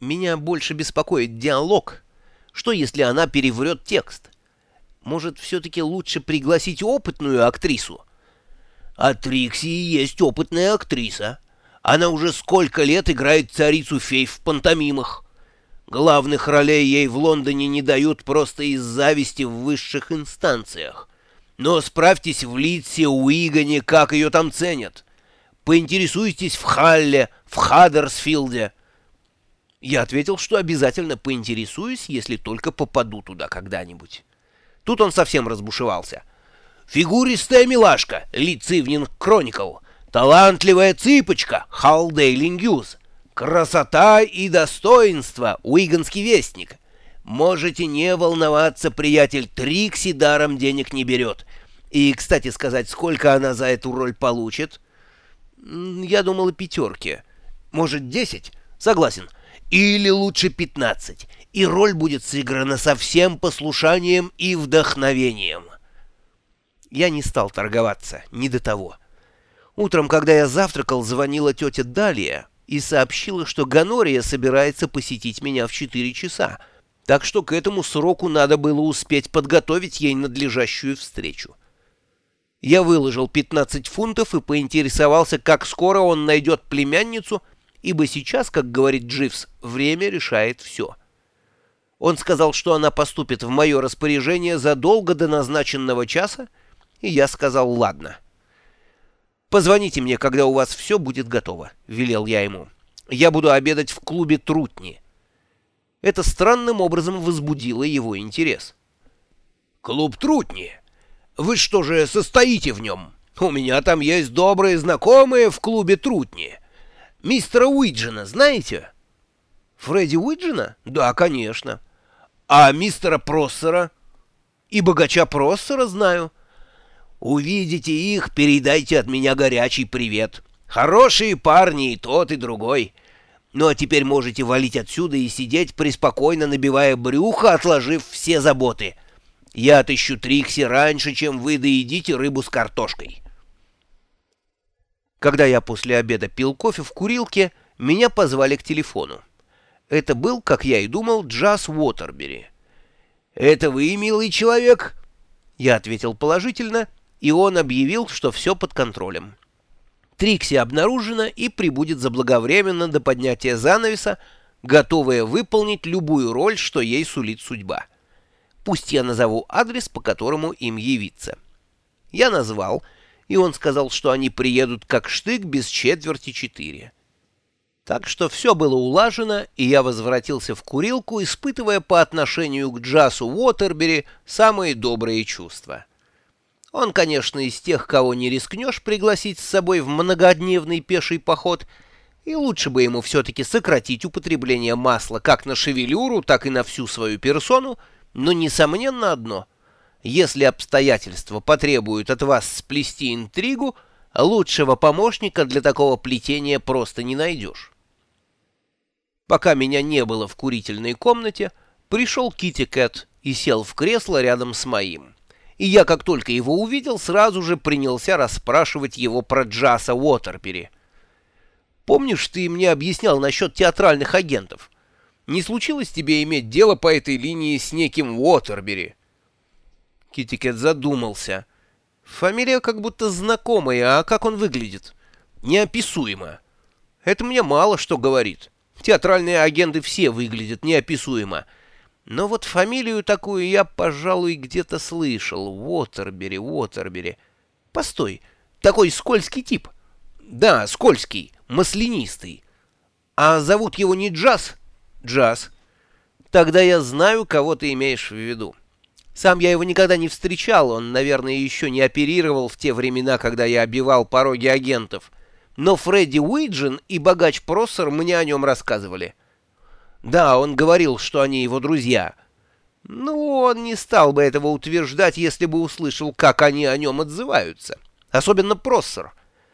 Меня больше беспокоит диалог. Что, если она переврет текст? Может, все-таки лучше пригласить опытную актрису? А Трикси есть опытная актриса. Она уже сколько лет играет царицу-фей в пантомимах. Главных ролей ей в Лондоне не дают просто из зависти в высших инстанциях. Но справьтесь в Литсе, Уигане, как ее там ценят. Поинтересуйтесь в Халле, в Хаддерсфилде. Я ответил, что обязательно поинтересуюсь, если только попаду туда когда-нибудь. Тут он совсем разбушевался. Фигуристая милашка, Лицивнинг Кроникл. Талантливая цыпочка, Халдейли. Красота и достоинство, Уиганский вестник. Можете не волноваться, приятель, Трикси даром денег не берет. И, кстати сказать, сколько она за эту роль получит? Я думала пятерки. Может, десять? Согласен. Или лучше пятнадцать. И роль будет сыграна со всем послушанием и вдохновением. Я не стал торговаться, не до того. Утром, когда я завтракал, звонила тетя Далия и сообщила, что Ганория собирается посетить меня в четыре часа, так что к этому сроку надо было успеть подготовить ей надлежащую встречу. Я выложил 15 фунтов и поинтересовался, как скоро он найдет племянницу, ибо сейчас, как говорит Дживс, время решает все. Он сказал, что она поступит в мое распоряжение задолго до назначенного часа, и я сказал «ладно». «Позвоните мне, когда у вас все будет готово», — велел я ему. «Я буду обедать в клубе Трутни». Это странным образом возбудило его интерес. «Клуб Трутни? Вы что же состоите в нем? У меня там есть добрые знакомые в клубе Трутни. Мистера Уиджина знаете?» «Фредди Уиджина? Да, конечно». «А мистера Проссера?» «И богача Проссера знаю». Увидите их, передайте от меня горячий привет. Хорошие парни и тот, и другой. Ну а теперь можете валить отсюда и сидеть, преспокойно набивая брюхо, отложив все заботы. Я отыщу Трикси раньше, чем вы доедите рыбу с картошкой. Когда я после обеда пил кофе в курилке, меня позвали к телефону. Это был, как я и думал, Джаз Уотербери. «Это вы, милый человек?» Я ответил положительно — и он объявил, что все под контролем. Трикси обнаружена и прибудет заблаговременно до поднятия занавеса, готовая выполнить любую роль, что ей сулит судьба. Пусть я назову адрес, по которому им явиться. Я назвал, и он сказал, что они приедут как штык без четверти четыре. Так что все было улажено, и я возвратился в курилку, испытывая по отношению к Джасу Уотербери самые добрые чувства. Он, конечно, из тех, кого не рискнешь пригласить с собой в многодневный пеший поход, и лучше бы ему все-таки сократить употребление масла как на шевелюру, так и на всю свою персону, но несомненно одно — если обстоятельства потребуют от вас сплести интригу, лучшего помощника для такого плетения просто не найдешь. Пока меня не было в курительной комнате, пришел Китти Кэт и сел в кресло рядом с моим и я, как только его увидел, сразу же принялся расспрашивать его про Джаса Уотербери. «Помнишь, ты мне объяснял насчет театральных агентов? Не случилось тебе иметь дело по этой линии с неким Уотербери?» Китикет задумался. «Фамилия как будто знакомая, а как он выглядит?» «Неописуемо». «Это мне мало что говорит. Театральные агенты все выглядят неописуемо». Но вот фамилию такую я, пожалуй, где-то слышал. Уотербери, Уотербери. Постой, такой скользкий тип. Да, скользкий, маслянистый. А зовут его не Джаз? Джаз. Тогда я знаю, кого ты имеешь в виду. Сам я его никогда не встречал, он, наверное, еще не оперировал в те времена, когда я обивал пороги агентов. Но Фредди Уиджин и богач Проссер мне о нем рассказывали. Да, он говорил, что они его друзья. Ну, он не стал бы этого утверждать, если бы услышал, как они о нем отзываются. Особенно Проссер.